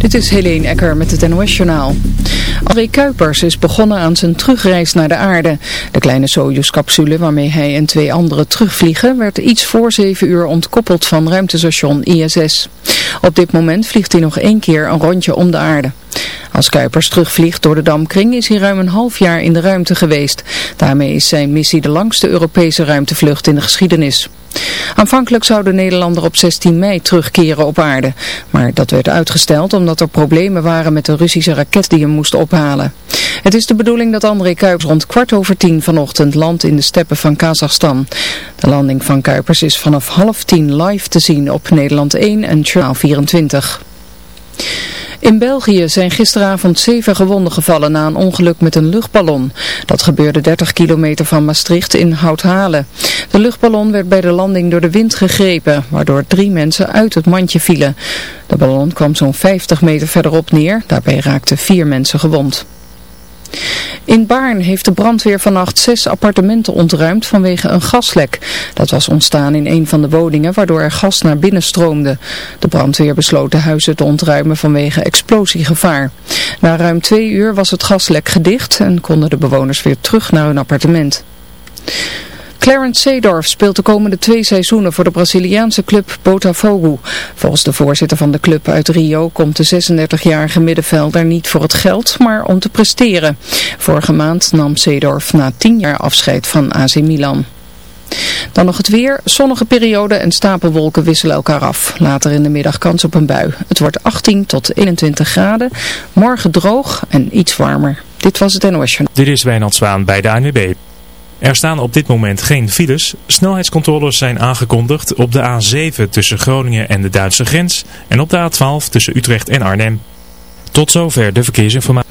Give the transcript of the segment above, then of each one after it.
Dit is Helene Ecker met het NOS Journaal. André Kuipers is begonnen aan zijn terugreis naar de aarde. De kleine Soyuz-capsule waarmee hij en twee anderen terugvliegen werd iets voor zeven uur ontkoppeld van ruimtestation ISS. Op dit moment vliegt hij nog één keer een rondje om de aarde. Als Kuipers terugvliegt door de Damkring is hij ruim een half jaar in de ruimte geweest. Daarmee is zijn missie de langste Europese ruimtevlucht in de geschiedenis. Aanvankelijk zou de Nederlander op 16 mei terugkeren op aarde. Maar dat werd uitgesteld omdat er problemen waren met de Russische raket die hem moest ophalen. Het is de bedoeling dat André Kuipers rond kwart over tien vanochtend landt in de steppen van Kazachstan. De landing van Kuipers is vanaf half tien live te zien op Nederland 1 en Channel 24. In België zijn gisteravond zeven gewonden gevallen na een ongeluk met een luchtballon. Dat gebeurde 30 kilometer van Maastricht in Houthalen. De luchtballon werd bij de landing door de wind gegrepen, waardoor drie mensen uit het mandje vielen. De ballon kwam zo'n 50 meter verderop neer, daarbij raakten vier mensen gewond. In Baarn heeft de brandweer vannacht zes appartementen ontruimd vanwege een gaslek. Dat was ontstaan in een van de woningen waardoor er gas naar binnen stroomde. De brandweer besloot de huizen te ontruimen vanwege explosiegevaar. Na ruim twee uur was het gaslek gedicht en konden de bewoners weer terug naar hun appartement. Clarence Seedorf speelt de komende twee seizoenen voor de Braziliaanse club Botafogo. Volgens de voorzitter van de club uit Rio komt de 36-jarige middenvelder niet voor het geld, maar om te presteren. Vorige maand nam Seedorf na 10 jaar afscheid van AC Milan. Dan nog het weer. Zonnige periode en stapelwolken wisselen elkaar af. Later in de middag kans op een bui. Het wordt 18 tot 21 graden. Morgen droog en iets warmer. Dit was het NOS Dit is Wijnand Zwaan bij de ANWB. Er staan op dit moment geen files. Snelheidscontroles zijn aangekondigd op de A7 tussen Groningen en de Duitse grens en op de A12 tussen Utrecht en Arnhem. Tot zover de verkeersinformatie.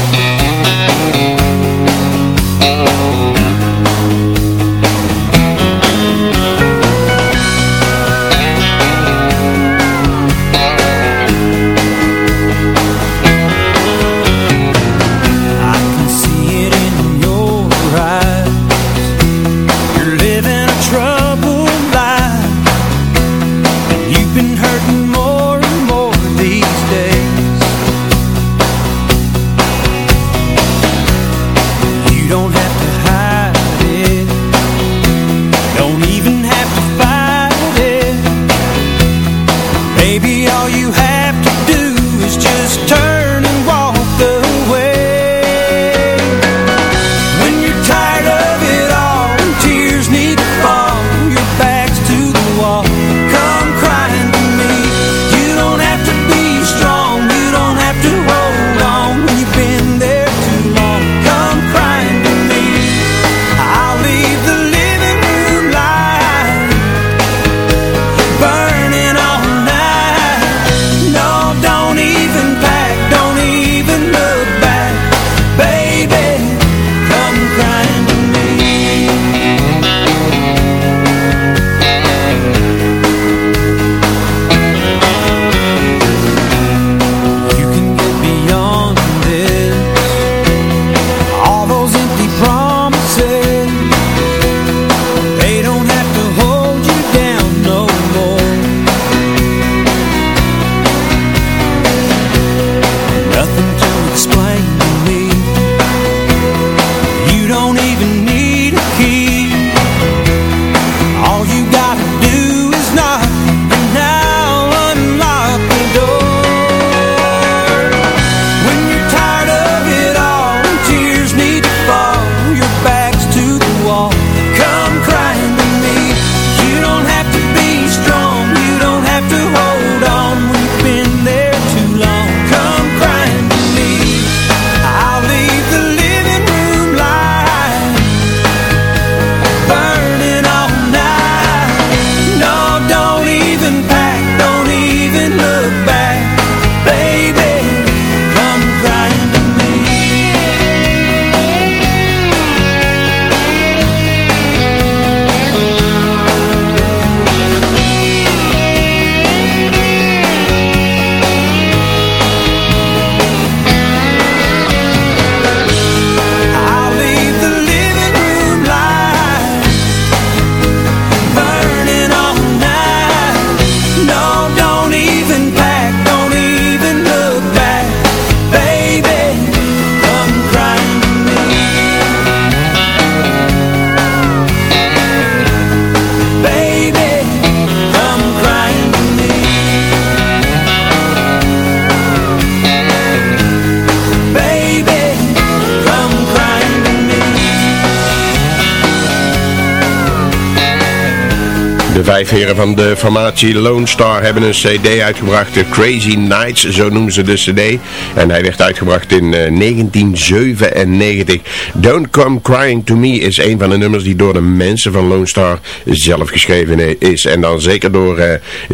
Vijf heren van de formatie Lone Star hebben een cd uitgebracht, Crazy Nights, zo noemen ze de cd. En hij werd uitgebracht in 1997. Eh, Don't Come Crying To Me is een van de nummers die door de mensen van Lone Star zelf geschreven is. En dan zeker door uh,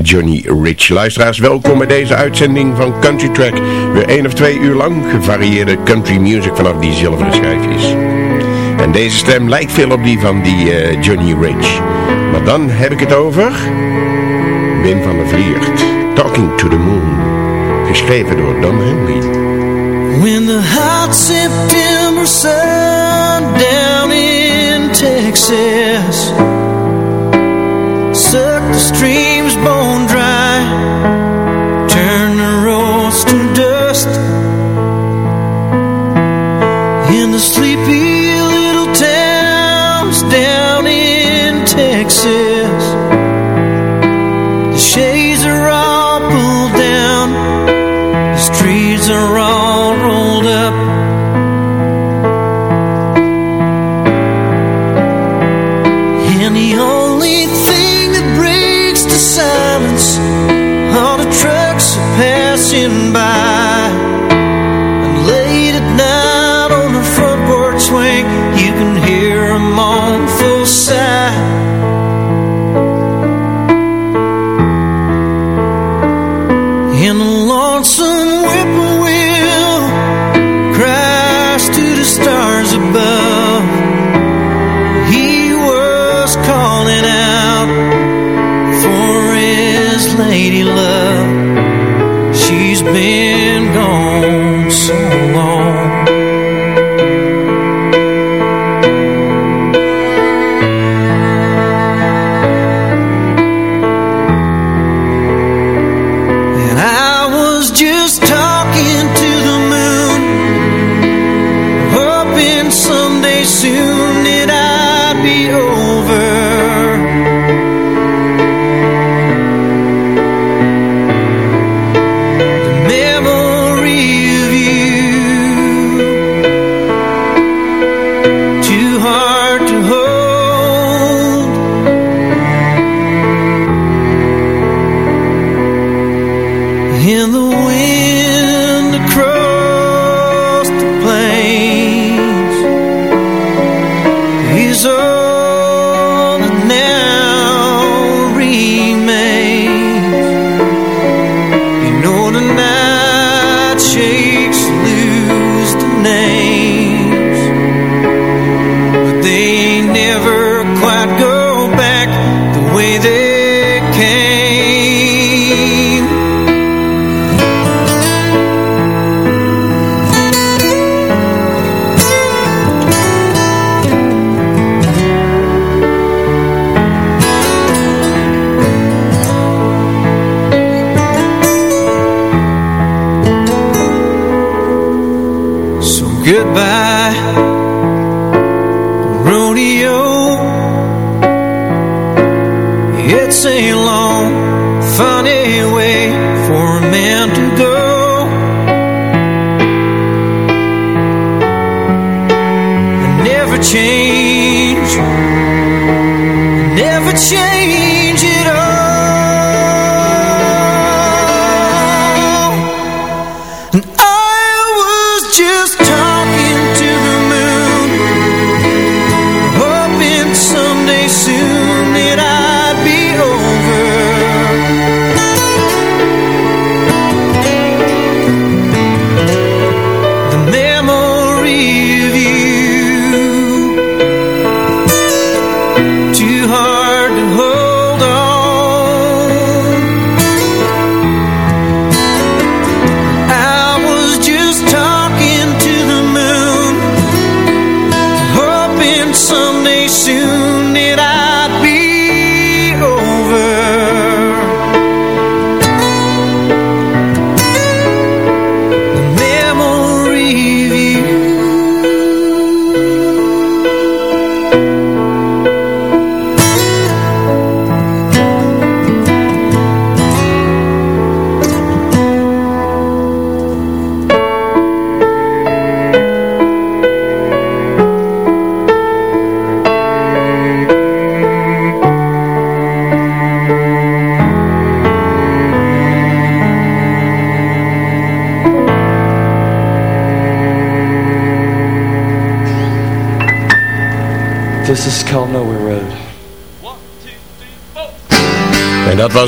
Johnny Rich. Luisteraars, welkom bij deze uitzending van Country Track. Weer één of twee uur lang gevarieerde country music vanaf die zilveren schijfjes. Deze stem lijkt veel op die van die uh, Johnny Rich. Maar dan heb ik het over Wim van der Vliert. Talking to the Moon. Geschreven door Don Henley. When the hot September sun down in Texas Sucked the streams bone dry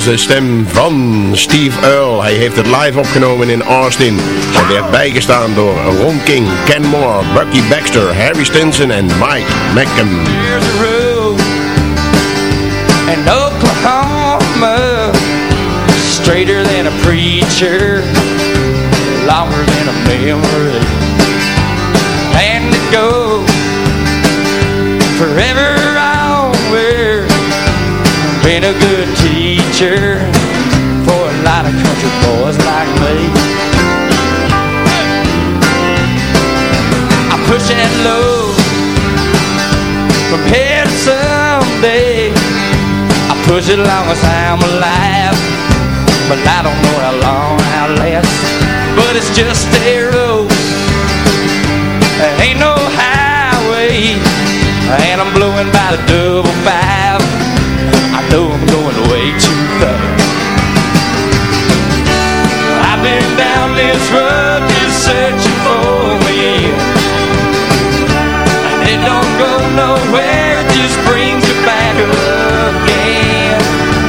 was de stem van Steve Earle. Hij heeft het live opgenomen in Austin. Hij werd bijgestaan door Ron King, Ken Moore, Bucky Baxter, Harry Stinson en Mike Mackham. There's a road in Oklahoma Straighter than a preacher Longer than a memory And it goes Forever onward Been a good teacher For a lot of country boys like me. I push that load from someday. I push it long as I'm alive But I don't know how long I'll last. But it's just a road ain't no highway And I'm blowing by the double five know I'm going way too fast I've been down this road just searching for me and it don't go nowhere, it just brings you back again.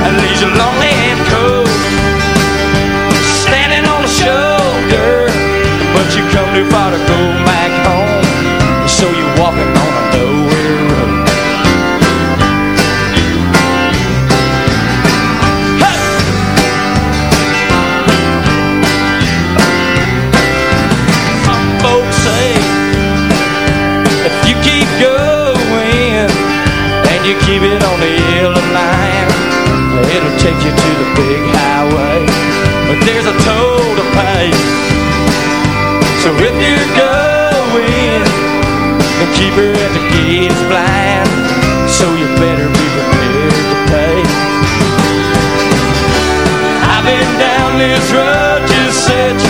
And leaves you lonely and cold. Standing on the shoulder But you come too far to go back it'll take you to the big highway. But there's a toll to pay. So if you're going, then keep her at the gate is blind. So you better be prepared to pay. I've been down this road just searching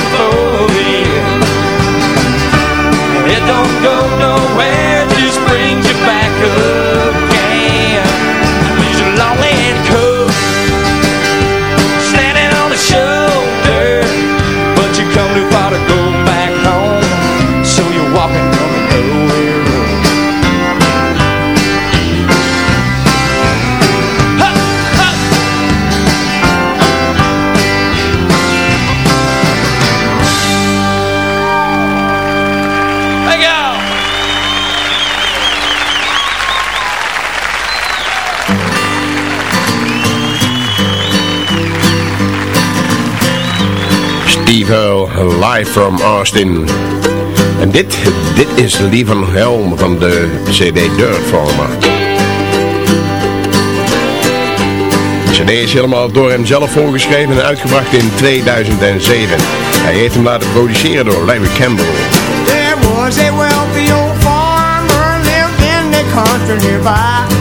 Live from Austin. En dit, dit is Lee van Helm van de CD Dirt. De CD is helemaal door hem zelf voorgeschreven en uitgebracht in 2007. Hij heeft hem laten produceren door Larry Campbell. There was a wealthy old farmer lived in the country nearby.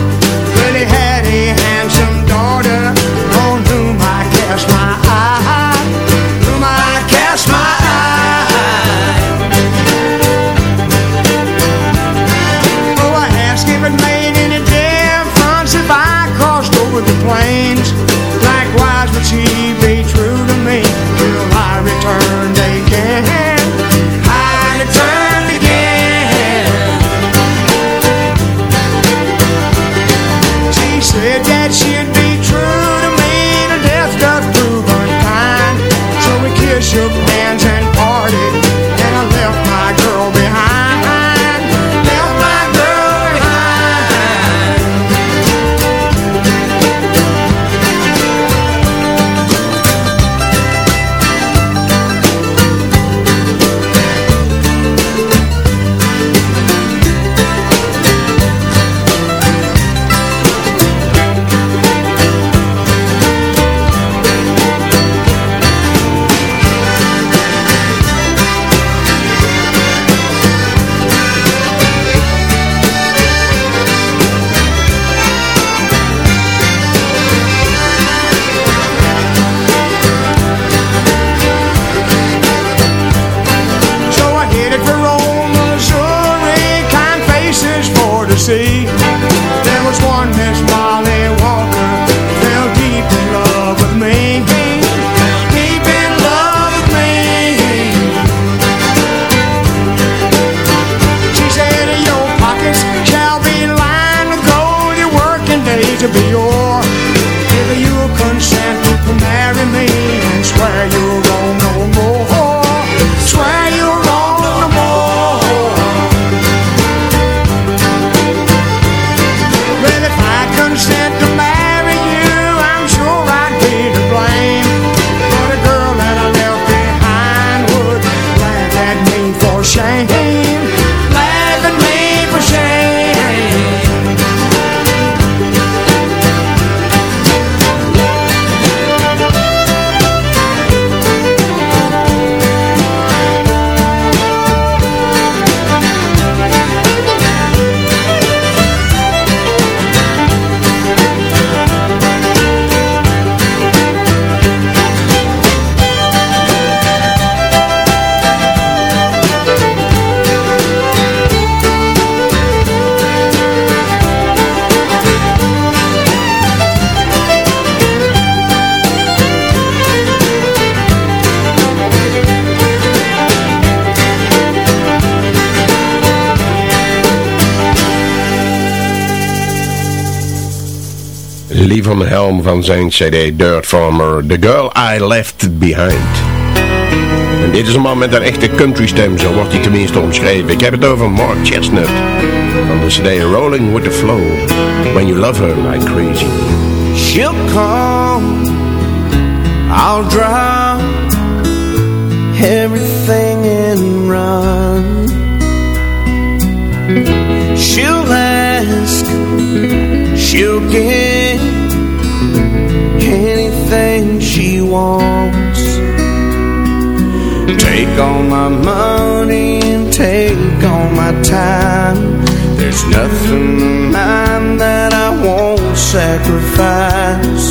Lee van Helm van zijn cd Dirt Farmer, The Girl I Left Behind. En dit is een man met een echte country stem, zo wordt hij tenminste omschreven. Ik heb het over Mark Chestnut van de cd Rolling With The Flow, When You Love Her Like Crazy. She'll come, I'll drop everything and run. She'll ask, she'll get anything she wants. Take all my money and take all my time. There's nothing of mine that I won't sacrifice.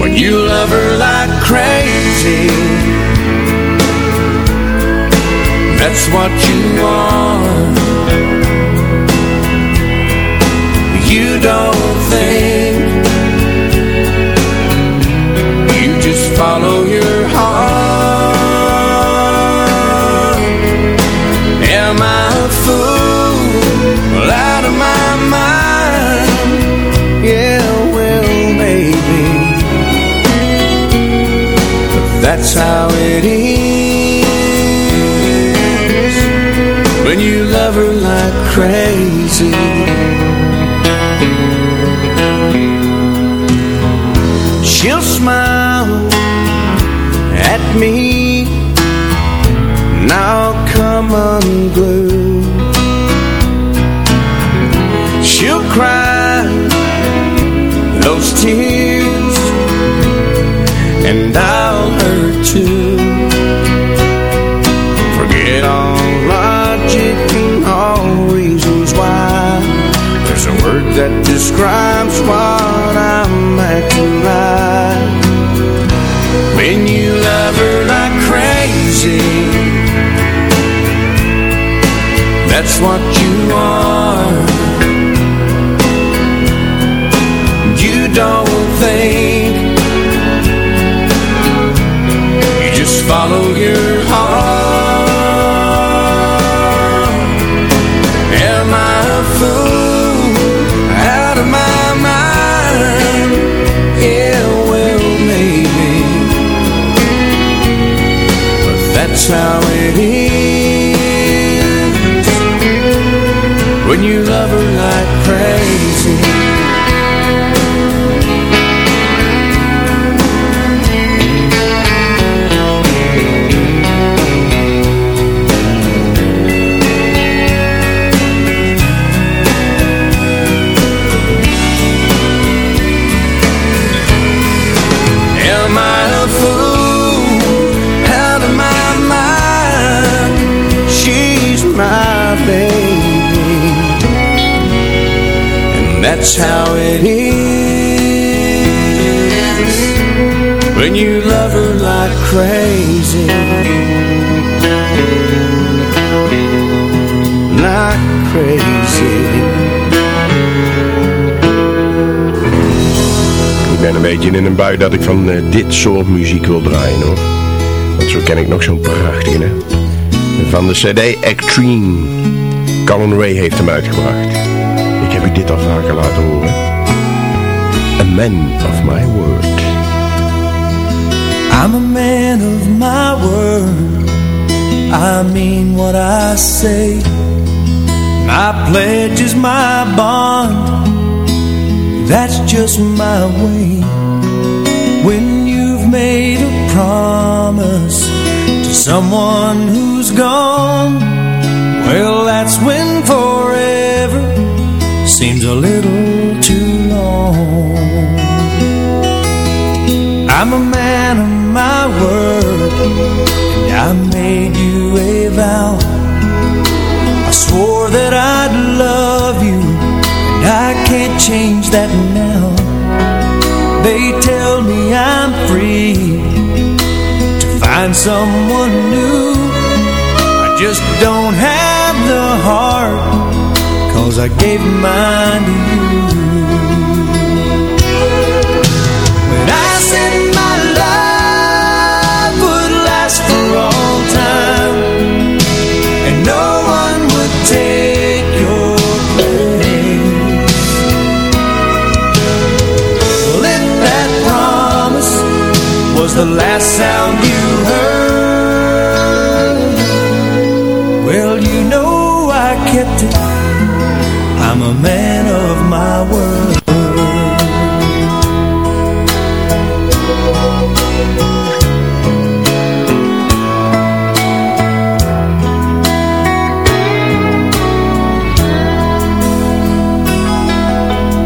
When you love her like crazy, that's what you are. Don't think, you just follow your heart. Am I a fool? Out of my mind. Yeah, well, maybe. But that's how it is when you love her like crazy. She'll smile at me I'll come unglued. She'll cry those tears and I'll hurt too. Forget all logic and all reasons why. There's a word that describes that's what you are. You don't think, you just follow your heart. Am I a fool out of my mind? Yeah, well, maybe. But that's how it is when you love her that's how it is when you love her like crazy, like crazy. Ik ben een beetje in een bui dat ik van eh, dit soort muziek wil draaien hoor. Want zo ken ik nog zo'n prachtige. Van de cd Extreme. Colin Ray heeft hem uitgebracht. Ik heb u dit al vaker laten horen. A man of my word. I'm a man of my word. I mean what I say. My pledge is my bond. That's just my way. When you've made a promise to someone who's gone, well, that's when forever seems a little too long. I'm a man of my word, and I made you a vow. I swore that I'd love you, and I can't change that now. They tell me I'm free to find someone new. I just don't have the heart, Cause I gave mine. To you But I said my love would last for all time And no one would take your place. Well if that promise was the last sound you heard a man of my word.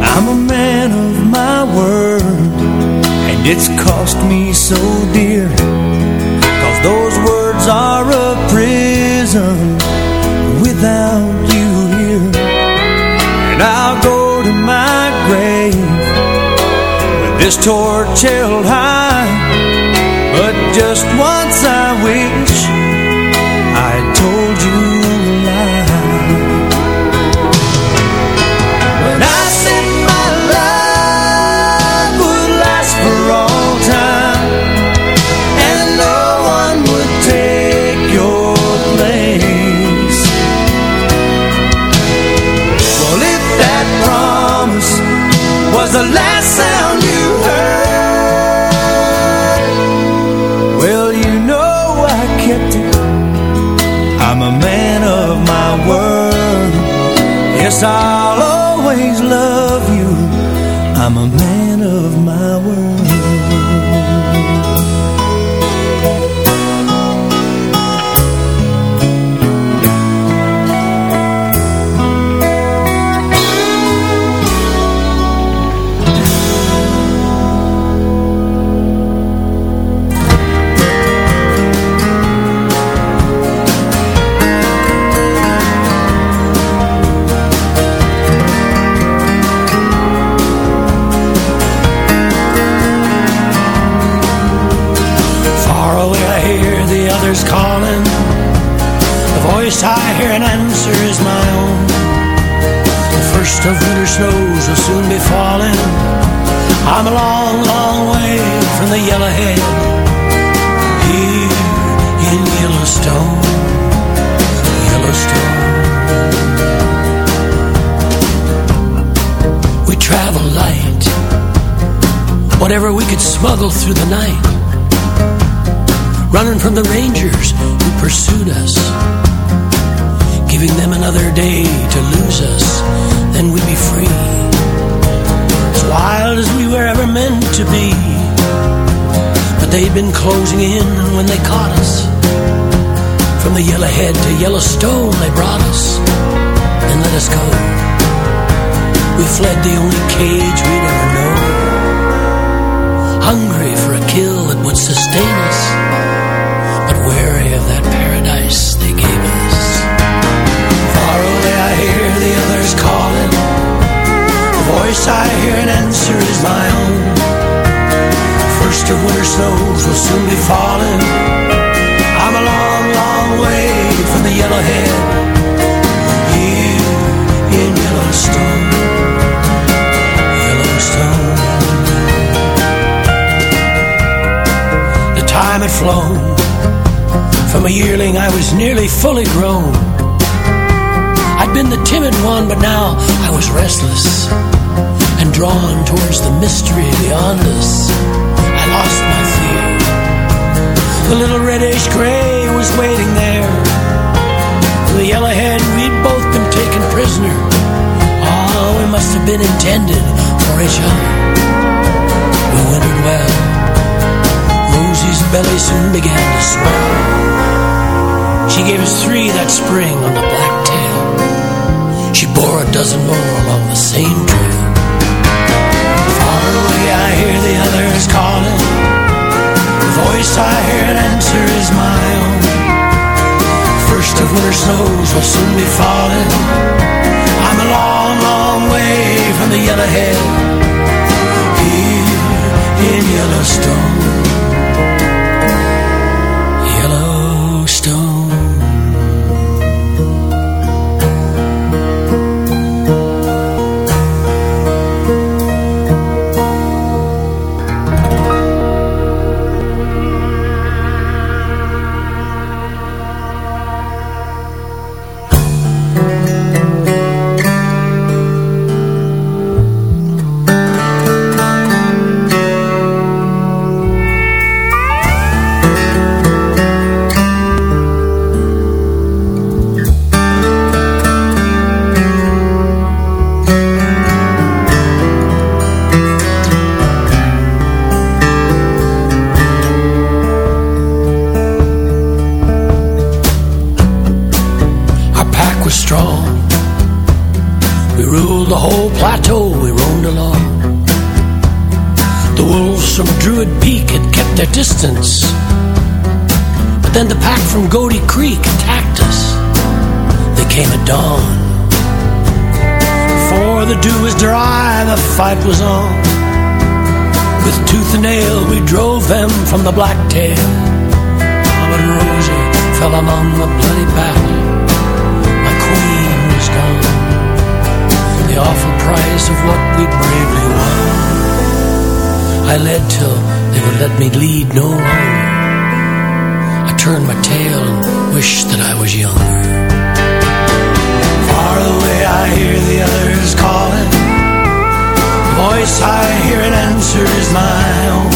I'm a man of my word, and it's cost me so dear. Cause those words are a prison this torch held high. But just once I wish I'll always love you. I'm a man The winter snows will soon be falling. I'm a long, long way from the yellowhead. Here in Yellowstone, Yellowstone. We travel light, whatever we could smuggle through the night running from the rangers who pursued us, giving them another day to lose us, then we'd be free, as wild as we were ever meant to be. But they'd been closing in when they caught us. From the Yellowhead to Yellowstone they brought us, and let us go. We fled the only cage we'd ever known, hungry for a kill that would sustain us but wary of that paradise they gave us. Far away I hear the others calling. Voice I hear and answer is my own. First of winter snows will soon be falling. I'm a long, long way from the yellowhead. Here in Yellowstone. Yellowstone. The time had flown. From a yearling I was nearly fully grown. I'd been the timid one, but now I was restless and drawn towards the mystery beyond us. I lost my fear. The little reddish gray was waiting there. The yellowhead, we'd both been taken prisoner. Oh, we must have been intended for each other. We wintered well. Rosie's belly soon began to swell. She gave us three that spring on the black tail. She bore a dozen more along the same voice I hear and answer is my own. First of winter snows will soon be falling. I'm a long, long way from the yellowhead. Here in. Yellowstone. From Goaty Creek attacked us. They came at dawn. Before the dew was dry, the fight was on. With tooth and nail, we drove them from the blacktail. Oh, but Rosie fell among the bloody battle. My queen was gone. The awful price of what we bravely won. I led till they would let me lead no longer. I turned my tail and wish that I was younger. Far away I hear the others calling. The voice I hear in answer is my own.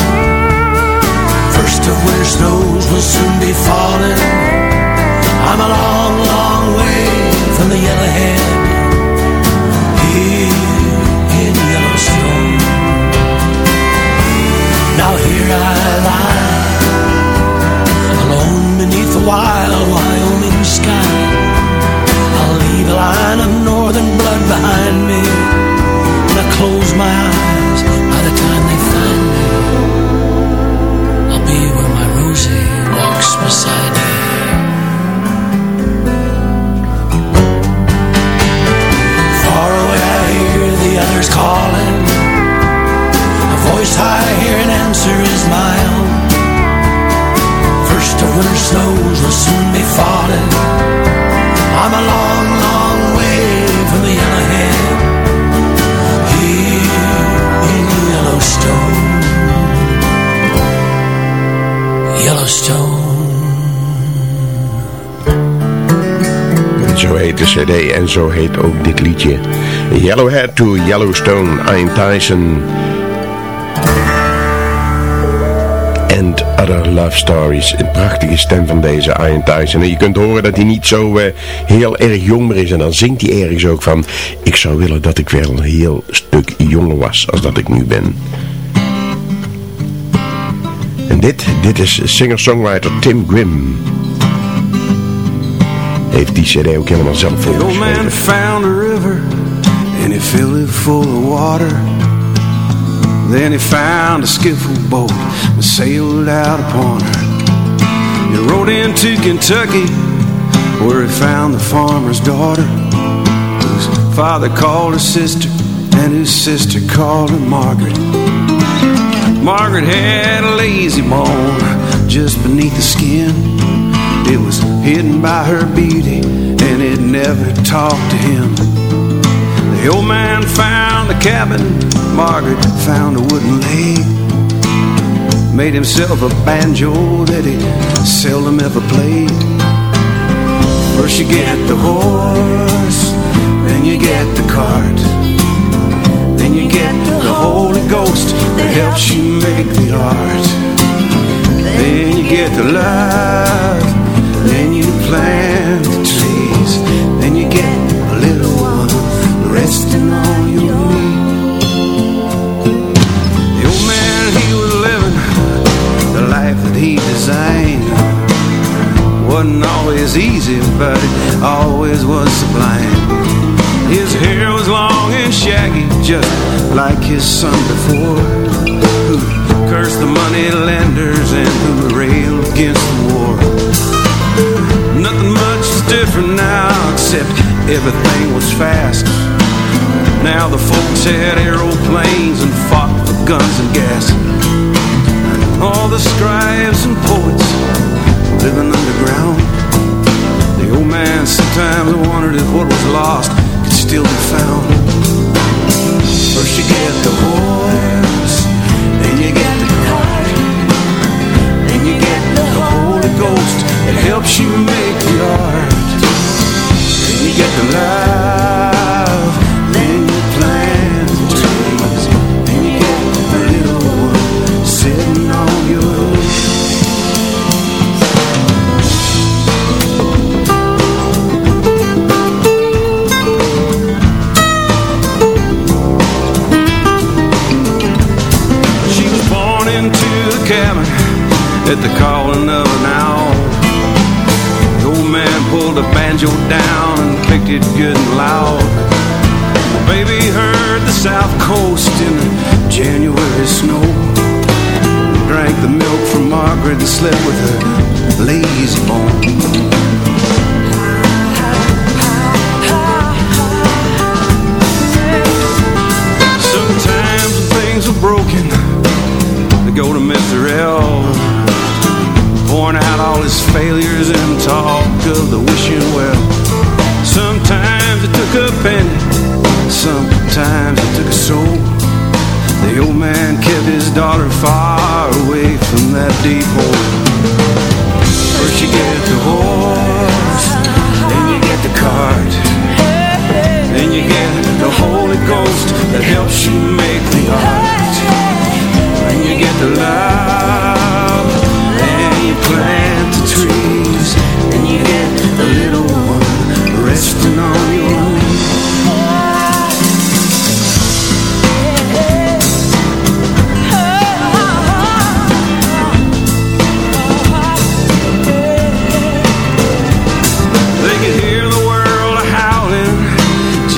First of winter snows will soon be falling. I'm a long, long way from the yellowhead. Here in Yellowstone. Now here I lie, beneath the wild Wyoming sky. I'll leave a line of northern blood behind me. When I close my eyes, by the time they find me, I'll be where my Rosie walks beside me. Far away I hear the others calling. A voice I hear in answer is my own. Winter snows will soon be falling. I'm a long, long way from the yellowhead. Here in Yellowstone. Yellowstone. Zo heet de cd en zo heet ook dit liedje. Yellowhead to Yellowstone, Ian Tyson. Other Love Stories. Een prachtige stem van deze Ian Tyson. En je kunt horen dat hij niet zo eh, heel erg jong meer is. En dan zingt hij ergens ook van... Ik zou willen dat ik wel een heel stuk jonger was als dat ik nu ben. En dit, dit is singer-songwriter Tim Grimm. Heeft die cd ook helemaal zelf The old man found a river and he filled it full of water. Then he found a skiffle boat and sailed out upon her. He rode into Kentucky where he found the farmer's daughter whose father called her sister and whose sister called her Margaret. Margaret had a lazy bone just beneath the skin. It was hidden by her beauty and it never talked to him. The old man found the cabin, Margaret found a wooden leg. Made himself a banjo that he seldom ever played. First you get the horse, then you get the cart. Then you get the Holy Ghost that helps you make the art. Then you get the love, then you plant the trees. Then you get a little Wasn't always easy, but it always was sublime. His hair was long and shaggy, just like his son before, who cursed the money lenders and who railed against the war. Nothing much is different now, except everything was fast. Now the folks had aeroplanes and fought for guns and gas. All the scribes and poets living underground. The old man sometimes wondered if what was lost could still be found. First you get the horse, then you get the cart, then you get the Holy Ghost that helps you make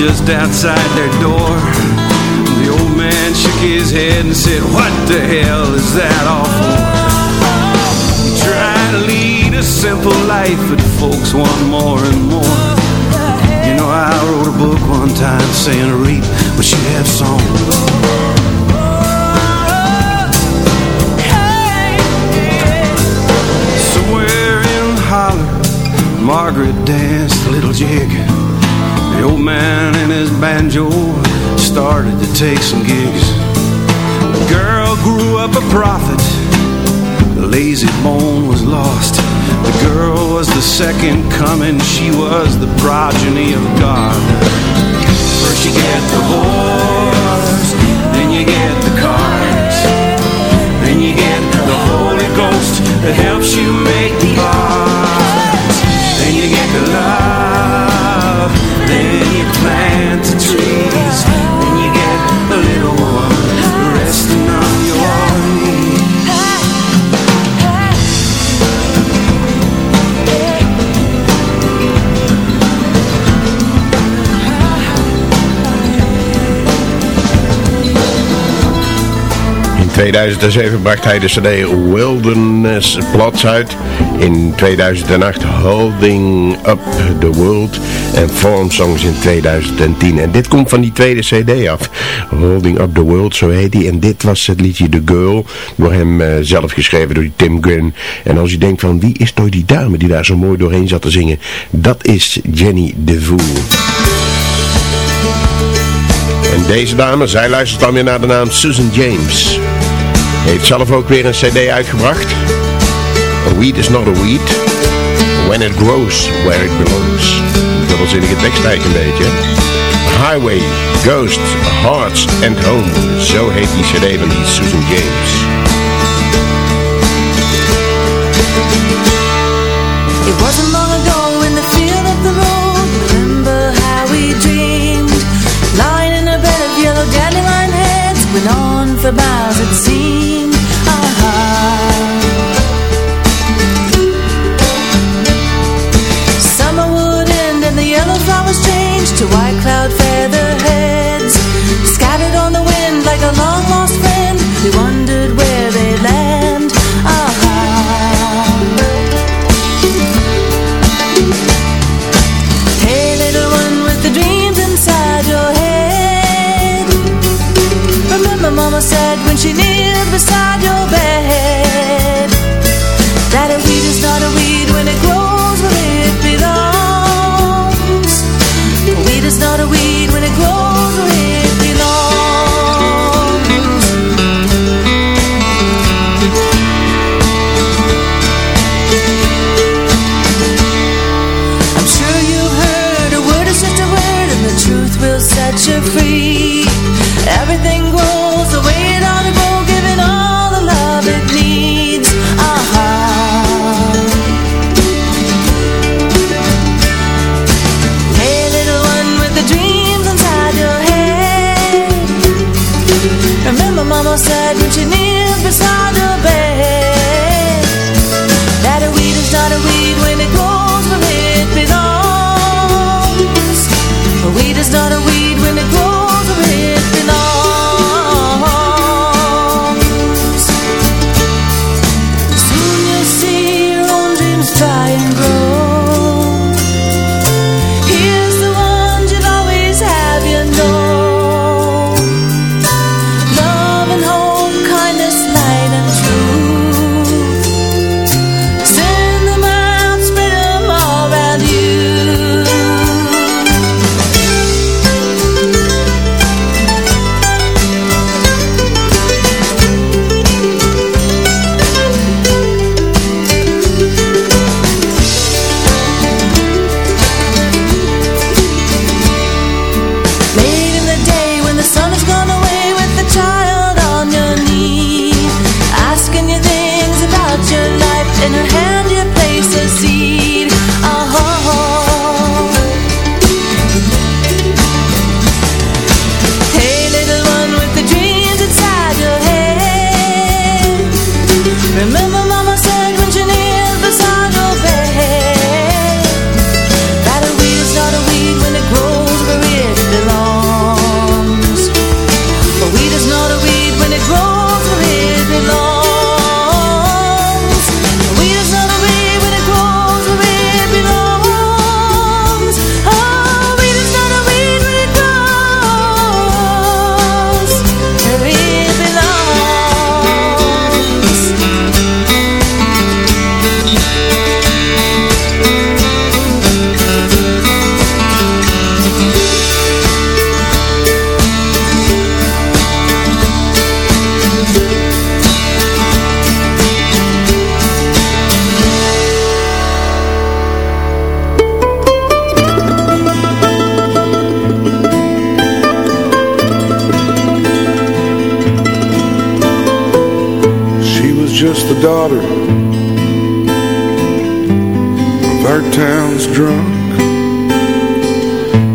just outside their door. The old man shook his head and said, What the hell is that all for? We try to lead a simple life, but folks want more and more. You know, I wrote a book one time saying reap what you have sown. Margaret danced a little jig. The old man and his banjo started to take some gigs. The girl grew up a prophet. The lazy bone was lost. The girl was the second coming. She was the progeny of God. First you get the horse, then you get the cart, then you get the Holy Ghost that helps you make the art. Then you get the love, 2007 bracht hij de cd Wilderness Plots uit. In 2008 Holding Up the World. En Form Songs in 2010. En dit komt van die tweede cd af. Holding Up the World, zo heet hij. En dit was het liedje The Girl. Door hem eh, zelf geschreven door die Tim Gunn. En als je denkt van wie is nou die dame die daar zo mooi doorheen zat te zingen. Dat is Jenny DeVoe. En deze dame, zij luistert dan weer naar de naam Susan James. Heeft zelf ook weer een cd uitgebracht. A weed is not a weed. When it grows where it belongs. Dubbelzinnige tekst eigenlijk een beetje. Highway, Ghost, Hearts and Home. Zo heet die cd van die Susan James. It wasn't long ago in the field of the road Remember how we dreamed Lying in a bed of yellow dandelion heads Went on for miles it seemed Ah-ha. Summer Weed is not a weed when it daughter of our town's drunk.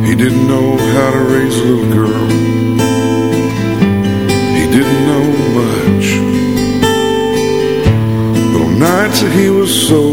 He didn't know how to raise a little girl. He didn't know much. But on nights that he was sober,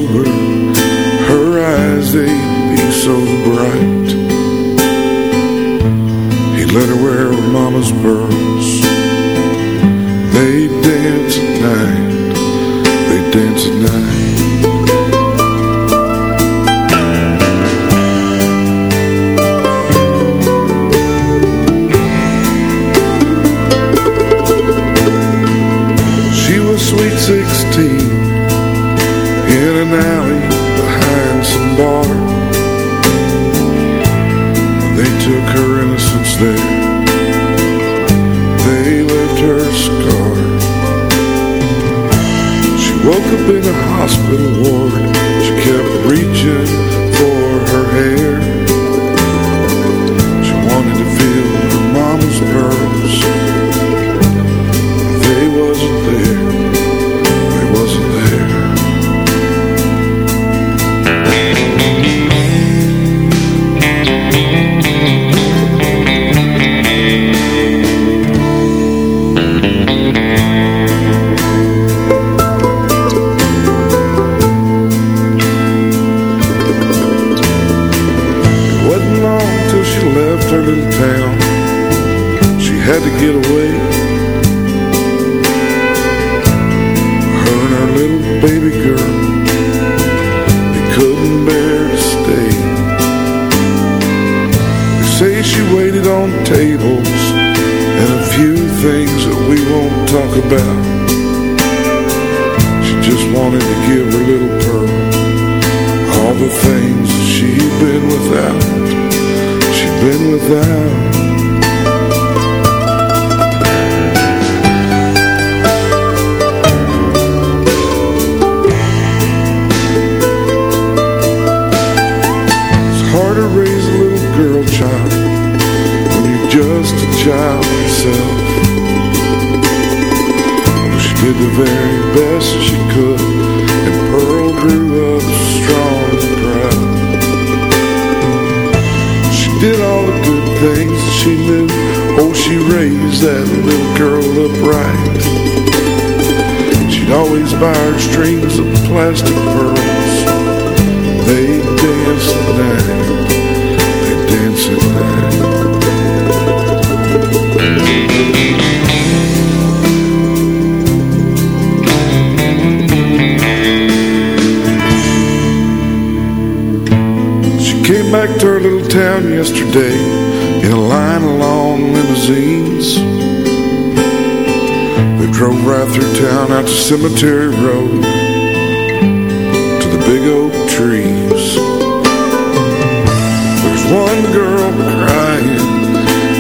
hospital ward. Her little town. She had to get away. Her and her little baby girl, they couldn't bear to stay. They say she waited on tables and a few things that we won't talk about. She just wanted to give her little pearl all the things she'd been without. Been without. It's hard to raise a little girl child when you're just a child yourself. She did the very best she could, little girl upright. She'd always buy her strings of plastic pearls. They dance at night. They dance at night. She came back to her little town yesterday in a line of long limousines. Drove right through town out to Cemetery Road to the big oak trees. There's one girl crying,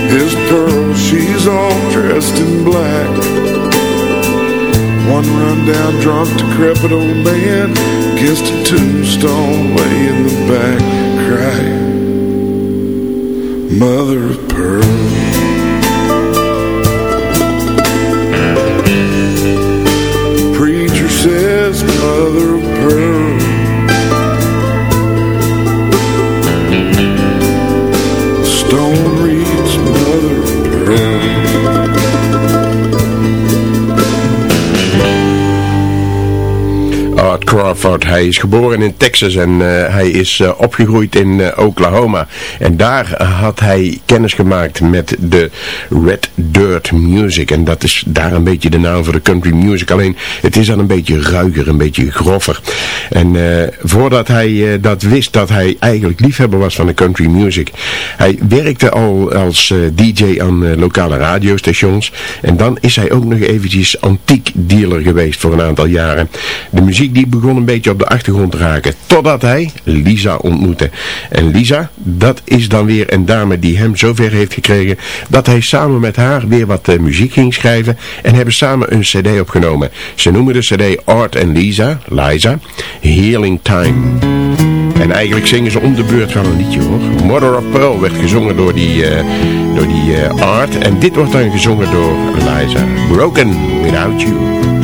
his pearl, she's all dressed in black. One run-down, drunk, decrepit old man Against a tombstone way in the back, crying, Mother of pearl. Says, Mother of pearl. Crawford, hij is geboren in Texas en eh, hij is eh, opgegroeid in eh, Oklahoma. En daar had hij kennis gemaakt met de Red Dirt Music. En dat is daar een beetje de naam voor de country music. Alleen het is dan een beetje ruiger, een beetje grover. En voordat hij dat wist dat hij eigenlijk liefhebber was van de country music. Hij werkte al als DJ aan lokale radiostations. En dan is hij ook nog eventjes antiek dealer geweest voor een aantal jaren. De muziek die begon een beetje op de achtergrond te raken. Totdat hij Lisa ontmoette. En Lisa, dat is dan weer een dame die hem zover heeft gekregen. Dat hij samen met haar weer wat eh, muziek ging schrijven. En hebben samen een cd opgenomen. Ze noemen de cd Art en Lisa, Liza, Healing Time. En eigenlijk zingen ze om de beurt van een liedje hoor. Mother of Pearl werd gezongen door die, eh, door die eh, Art. En dit wordt dan gezongen door Liza. Broken Without You.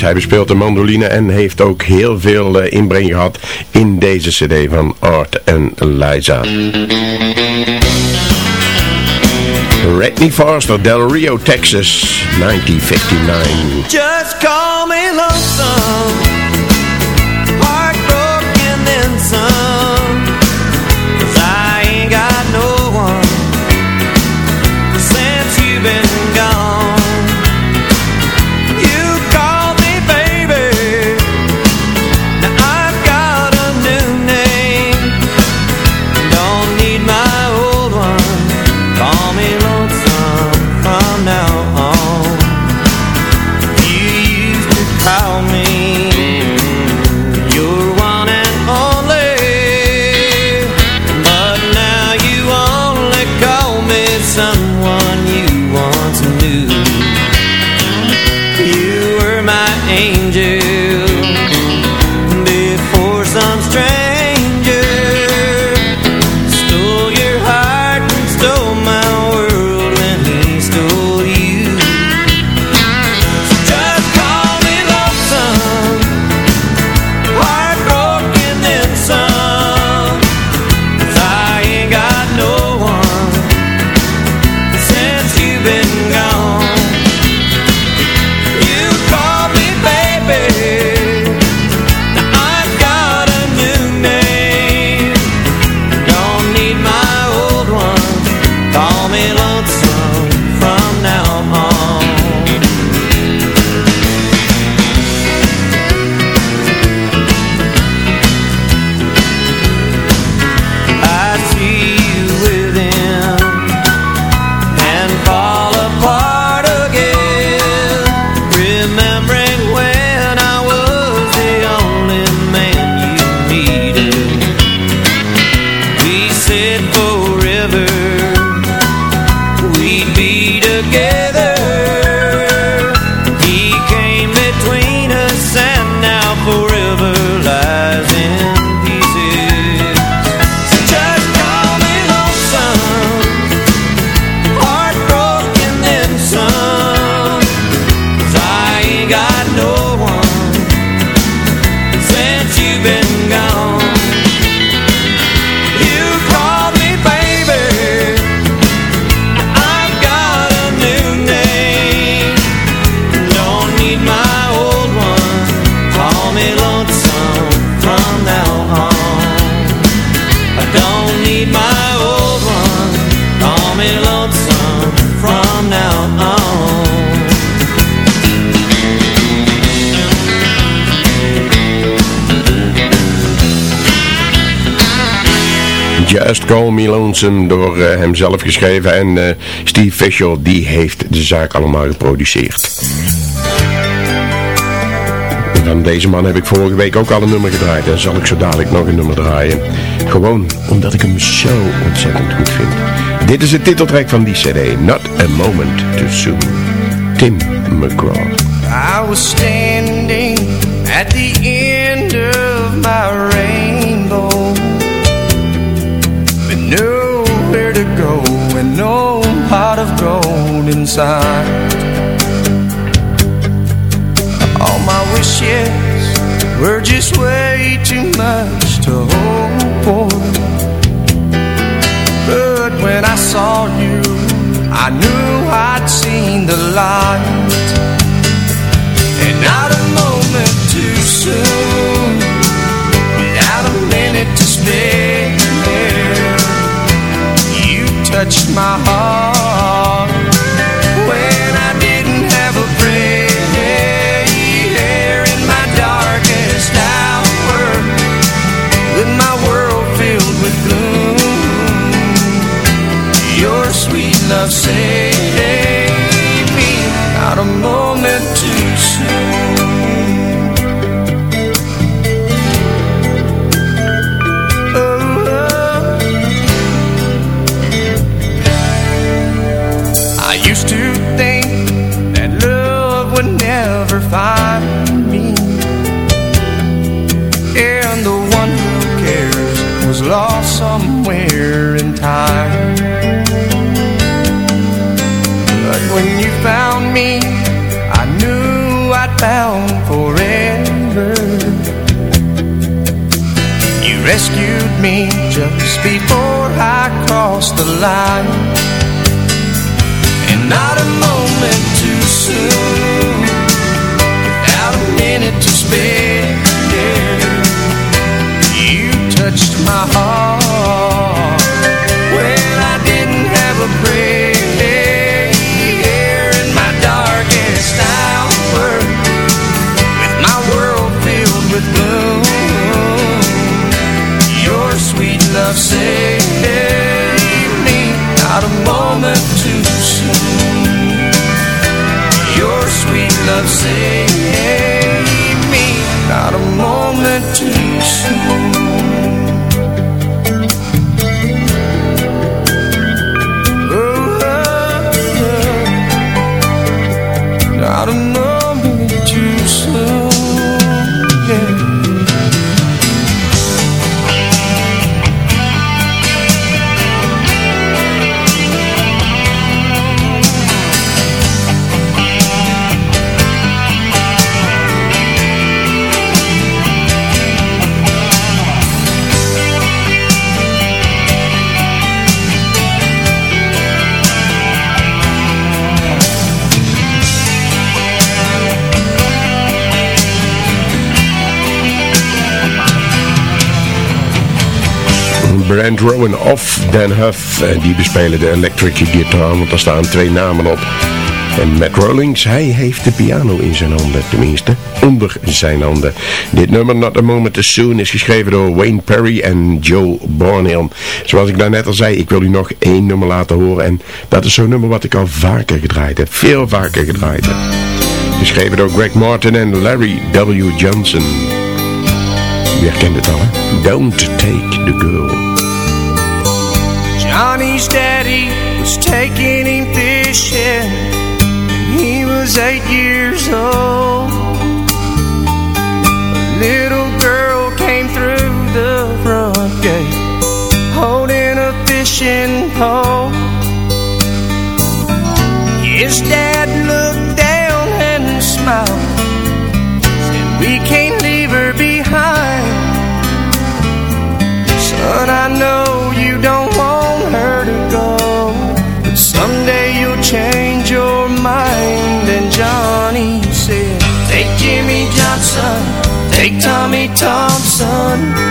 Hij bespeelt de mandoline en heeft ook heel veel uh, inbreng gehad in deze cd van Art en Liza. Redney Foster, Del Rio, Texas, 1959. Just call me lonesome, Call Me Lonesome door uh, hemzelf geschreven en uh, Steve Fisher die heeft de zaak allemaal geproduceerd. Van deze man heb ik vorige week ook al een nummer gedraaid en zal ik zo dadelijk nog een nummer draaien. Gewoon omdat ik hem zo ontzettend goed vind. Dit is de titeltrack van die cd, Not a Moment Too Soon. Tim McGraw. I was standing at the end inside. All my wishes were just way too much to hope for. But when I saw you, I knew I'd seen the light. And not a moment too soon. Without a minute to spare You touched my heart love saved me just before I cross the line. And not a moment too soon Rowan of Dan Huff. Die bespelen de electric guitar, want daar staan twee namen op. En Matt Rollings, hij heeft de piano in zijn handen, tenminste, onder zijn handen. Dit nummer, Not a Moment Too Soon, is geschreven door Wayne Perry en Joe Bornhill. Zoals ik daarnet al zei, ik wil u nog één nummer laten horen. En dat is zo'n nummer wat ik al vaker gedraaid heb, veel vaker gedraaid heb. Geschreven door Greg Martin en Larry W. Johnson. U herkent het al, hè? Don't Take the Girl. Johnny's daddy was taking him fishing when he was eight years old. A little girl came through the front gate holding a fishing pole. Thompson,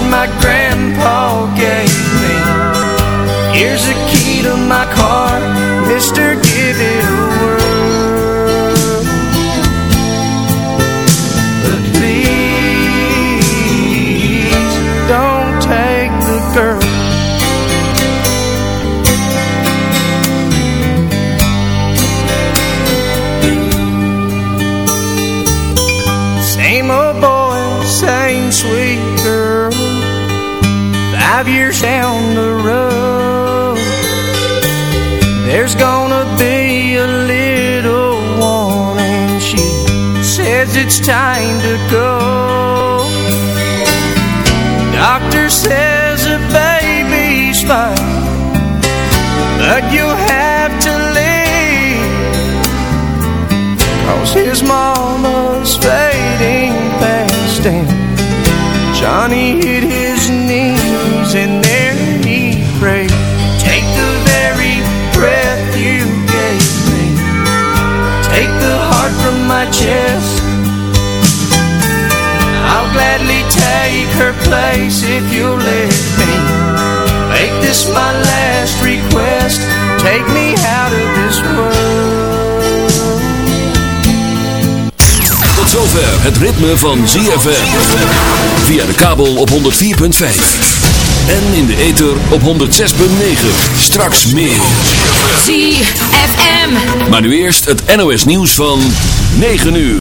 that my grandpa gave me. Here's a key to my car, Five years down the road, there's gonna be a little one, and she says it's time to go. Place if you'll let me Make this my last request Take me out of this world Tot zover het ritme van ZFM. Via de kabel op 104.5. En in de ether op 106.9. Straks meer. ZFM. Maar nu eerst het NOS nieuws van 9 uur.